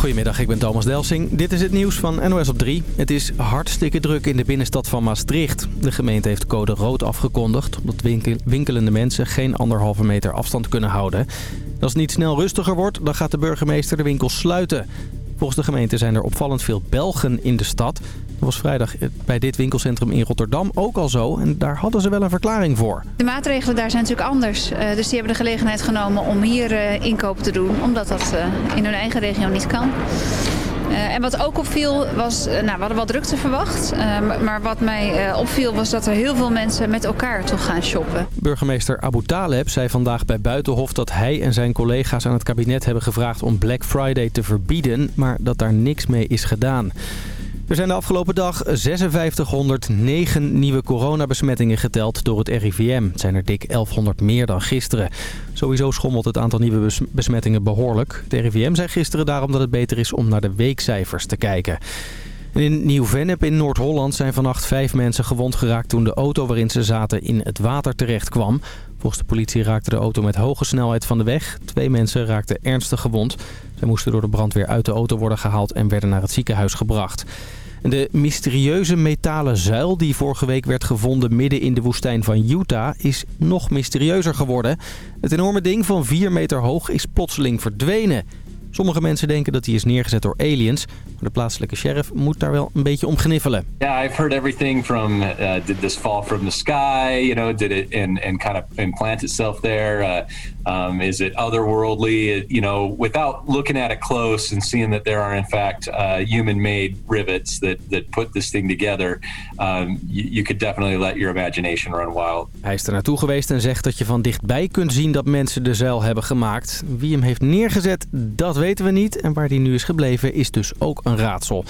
Goedemiddag, ik ben Thomas Delsing. Dit is het nieuws van NOS op 3. Het is hartstikke druk in de binnenstad van Maastricht. De gemeente heeft code rood afgekondigd... omdat winkelende mensen geen anderhalve meter afstand kunnen houden. Als het niet snel rustiger wordt, dan gaat de burgemeester de winkels sluiten. Volgens de gemeente zijn er opvallend veel Belgen in de stad. Dat was vrijdag bij dit winkelcentrum in Rotterdam ook al zo. En daar hadden ze wel een verklaring voor. De maatregelen daar zijn natuurlijk anders. Uh, dus die hebben de gelegenheid genomen om hier uh, inkopen te doen. Omdat dat in hun eigen regio niet kan. Uh, en wat ook opviel was, uh, nou we hadden wel drukte verwacht. Uh, maar wat mij opviel was dat er heel veel mensen met elkaar toch gaan shoppen. Burgemeester Abu Taleb zei vandaag bij Buitenhof dat hij en zijn collega's aan het kabinet hebben gevraagd om Black Friday te verbieden. Maar dat daar niks mee is gedaan. Er zijn de afgelopen dag 5609 nieuwe coronabesmettingen geteld door het RIVM. Het zijn er dik 1100 meer dan gisteren. Sowieso schommelt het aantal nieuwe besmettingen behoorlijk. Het RIVM zei gisteren daarom dat het beter is om naar de weekcijfers te kijken. in Nieuw-Vennep in Noord-Holland zijn vannacht vijf mensen gewond geraakt... toen de auto waarin ze zaten in het water terecht kwam. Volgens de politie raakte de auto met hoge snelheid van de weg. Twee mensen raakten ernstig gewond. Zij moesten door de brandweer uit de auto worden gehaald en werden naar het ziekenhuis gebracht. De mysterieuze metalen zuil die vorige week werd gevonden midden in de woestijn van Utah is nog mysterieuzer geworden. Het enorme ding van 4 meter hoog is plotseling verdwenen. Sommige mensen denken dat hij is neergezet door aliens. Maar de plaatselijke sheriff moet daar wel een beetje om gniffelen. Yeah, I've heard everything from uh, did this fall from the sky, you know, did it and, and kind of implant itself there? Uh, um, is it otherworldly? You know, without looking at it close and seeing that there are in fact uh, human-made rivets that, that put this thing together, um, you, you could definitely let your imagination run wild. Hij is er naartoe geweest en zegt dat je van dichtbij kunt zien dat mensen de zuil hebben gemaakt. Wie hem heeft neergezet, dat weten we niet. En waar die nu is gebleven is dus ook een raadsel.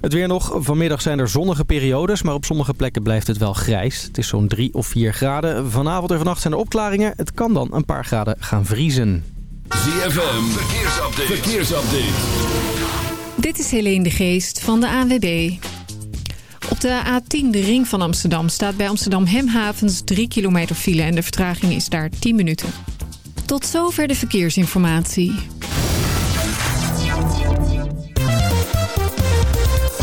Het weer nog. Vanmiddag zijn er zonnige periodes, maar op sommige plekken blijft het wel grijs. Het is zo'n 3 of 4 graden. Vanavond en vannacht zijn er opklaringen. Het kan dan een paar graden gaan vriezen. ZFM, verkeersupdate. verkeersupdate. Dit is Helene de Geest van de ANWB. Op de A10, de ring van Amsterdam, staat bij Amsterdam Hemhavens 3 kilometer file... en de vertraging is daar 10 minuten. Tot zover de verkeersinformatie.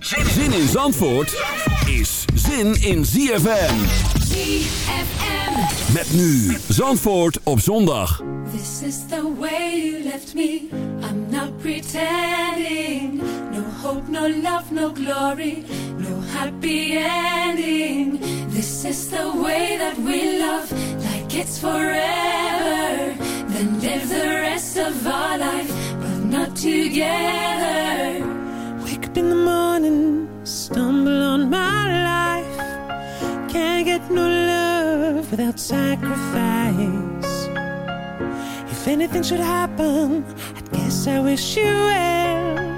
Zin in Zandvoort is zin in ZFM. ZFM. Met nu Zandvoort op zondag. This is the way you left me. I'm not pretending. No hope, no love, no glory. No happy ending. This is the way that we love. Like it's forever. Then live the rest of our life. But not together. Wake up in the morning, stumble on my life. Can't get no love without sacrifice. If anything should happen, I guess I wish you well.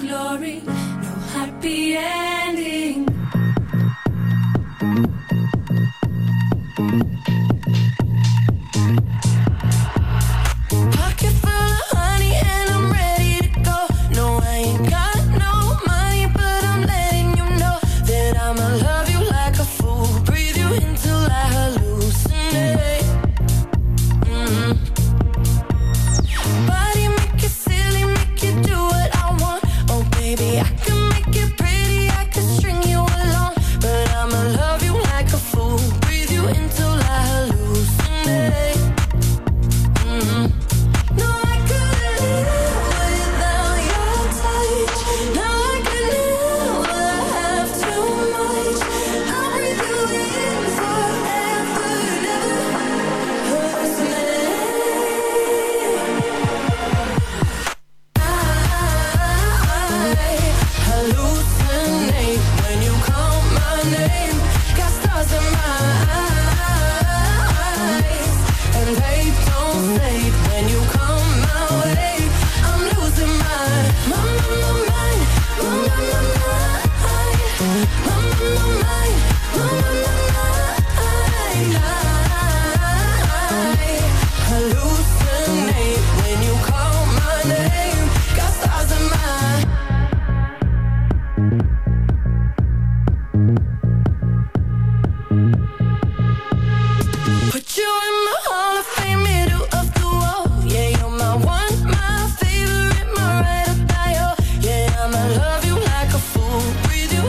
Glory,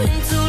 Breathe you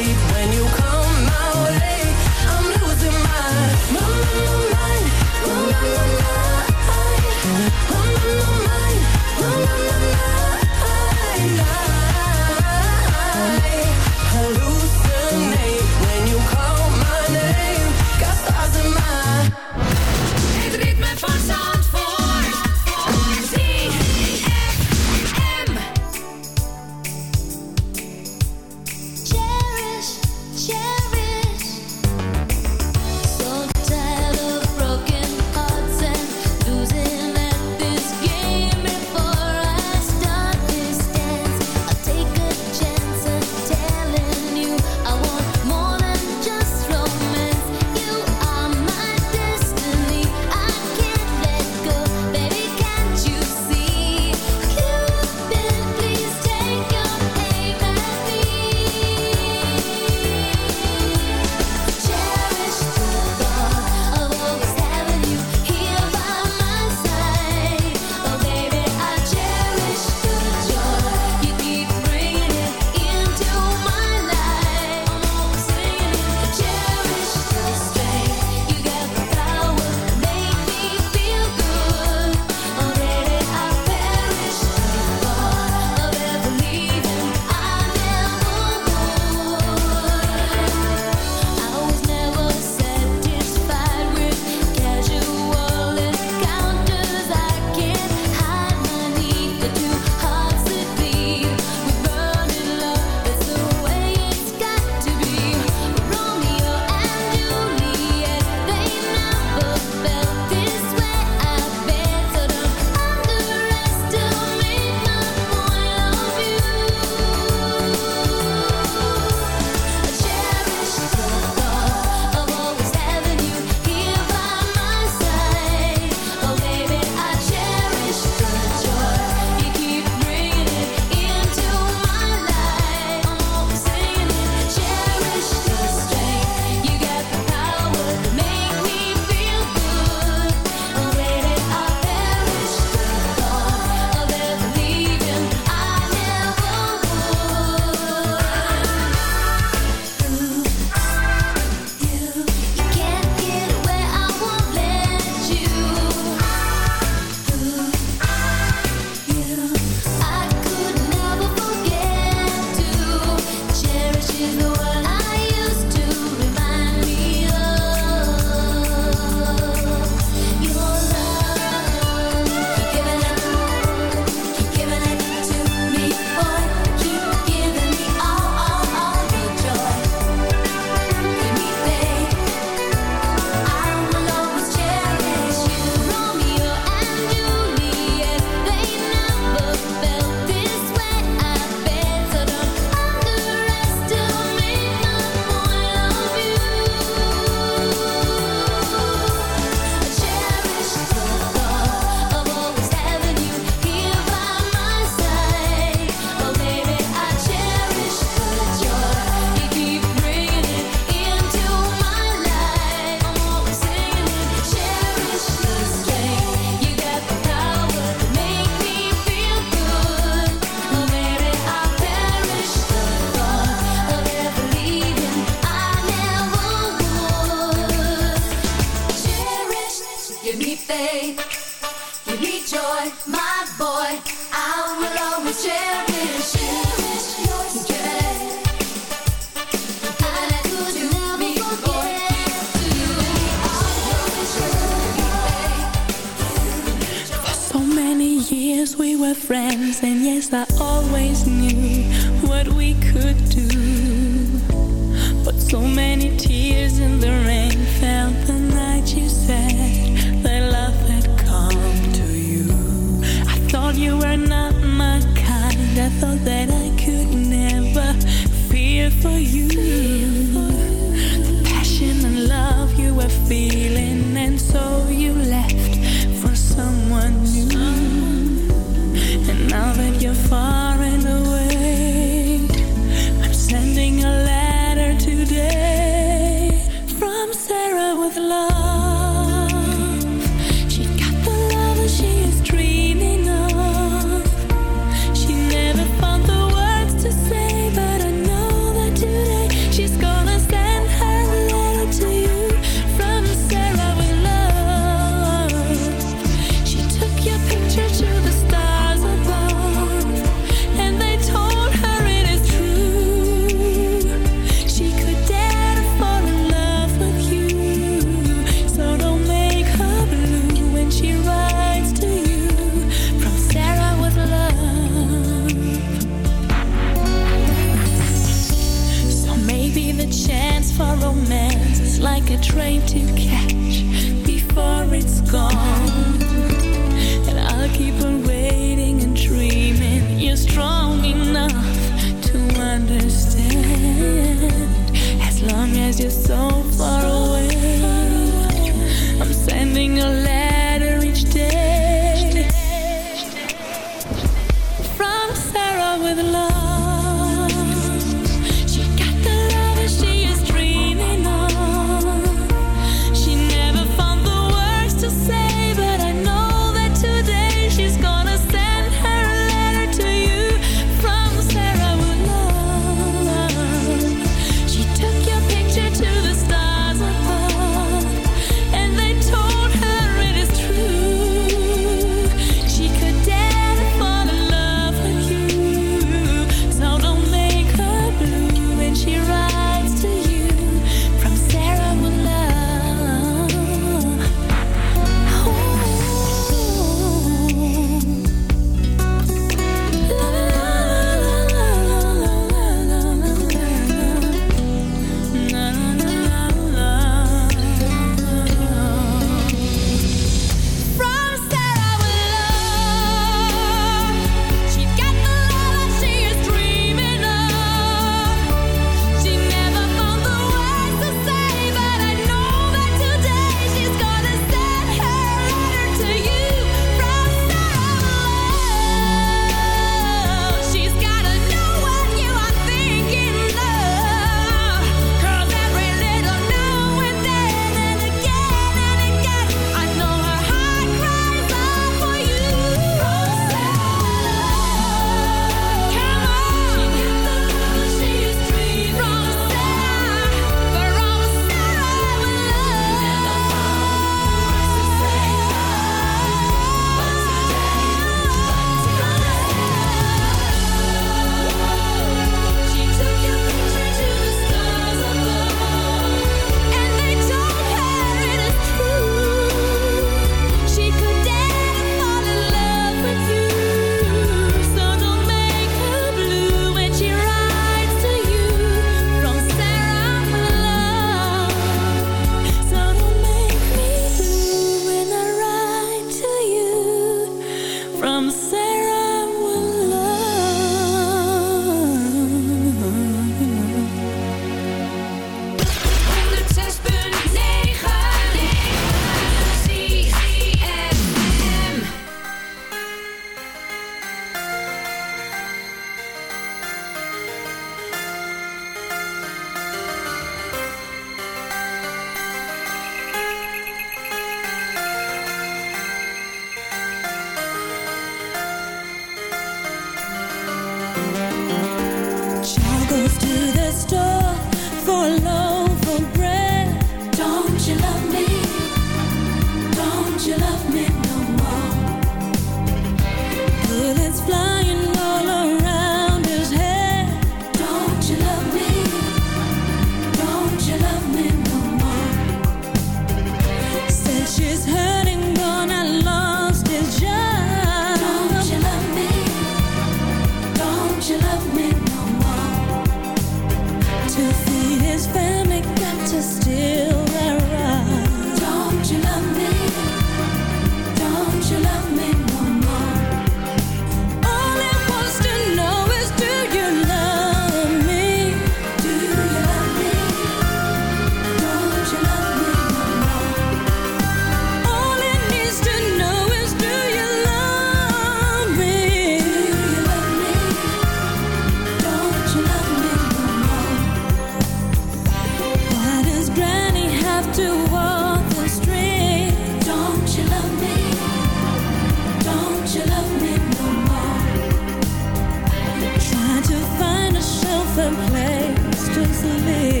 just live.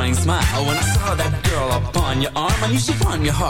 annoying smile. When I saw that girl upon your arm I knew she'd won your heart.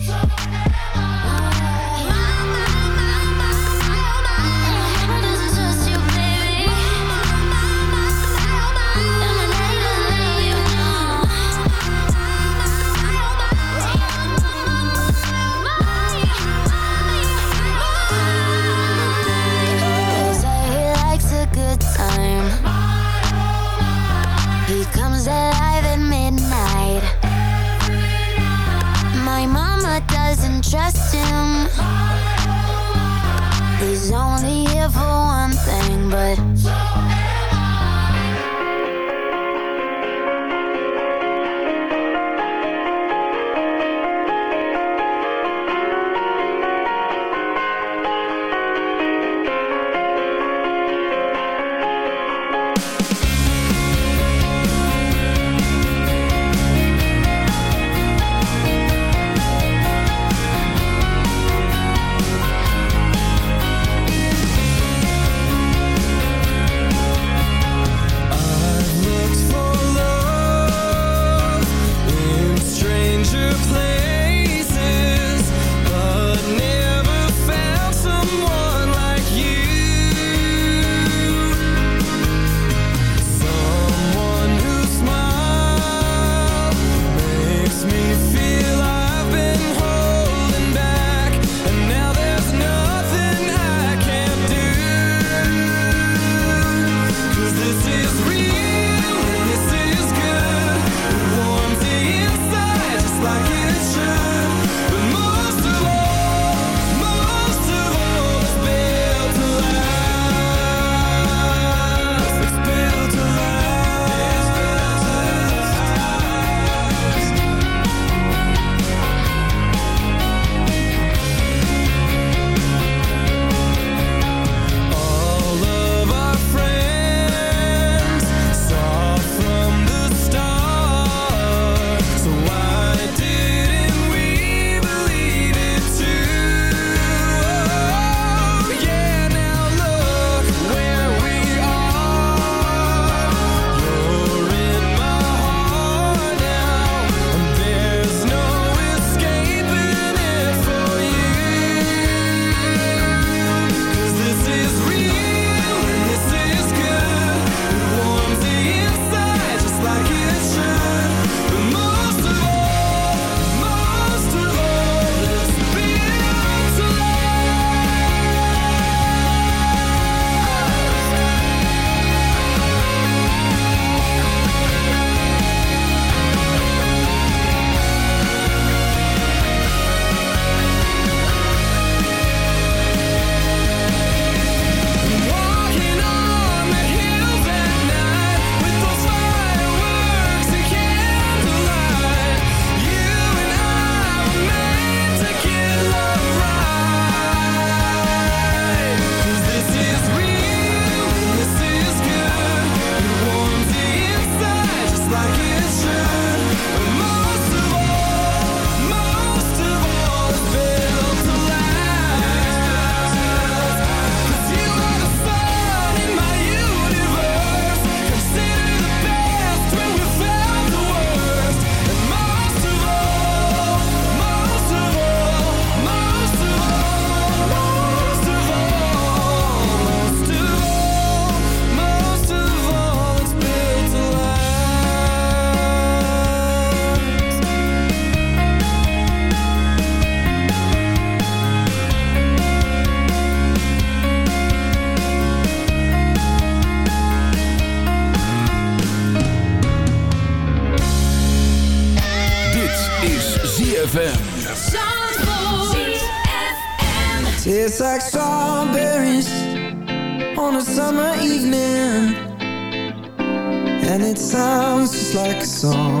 corazón.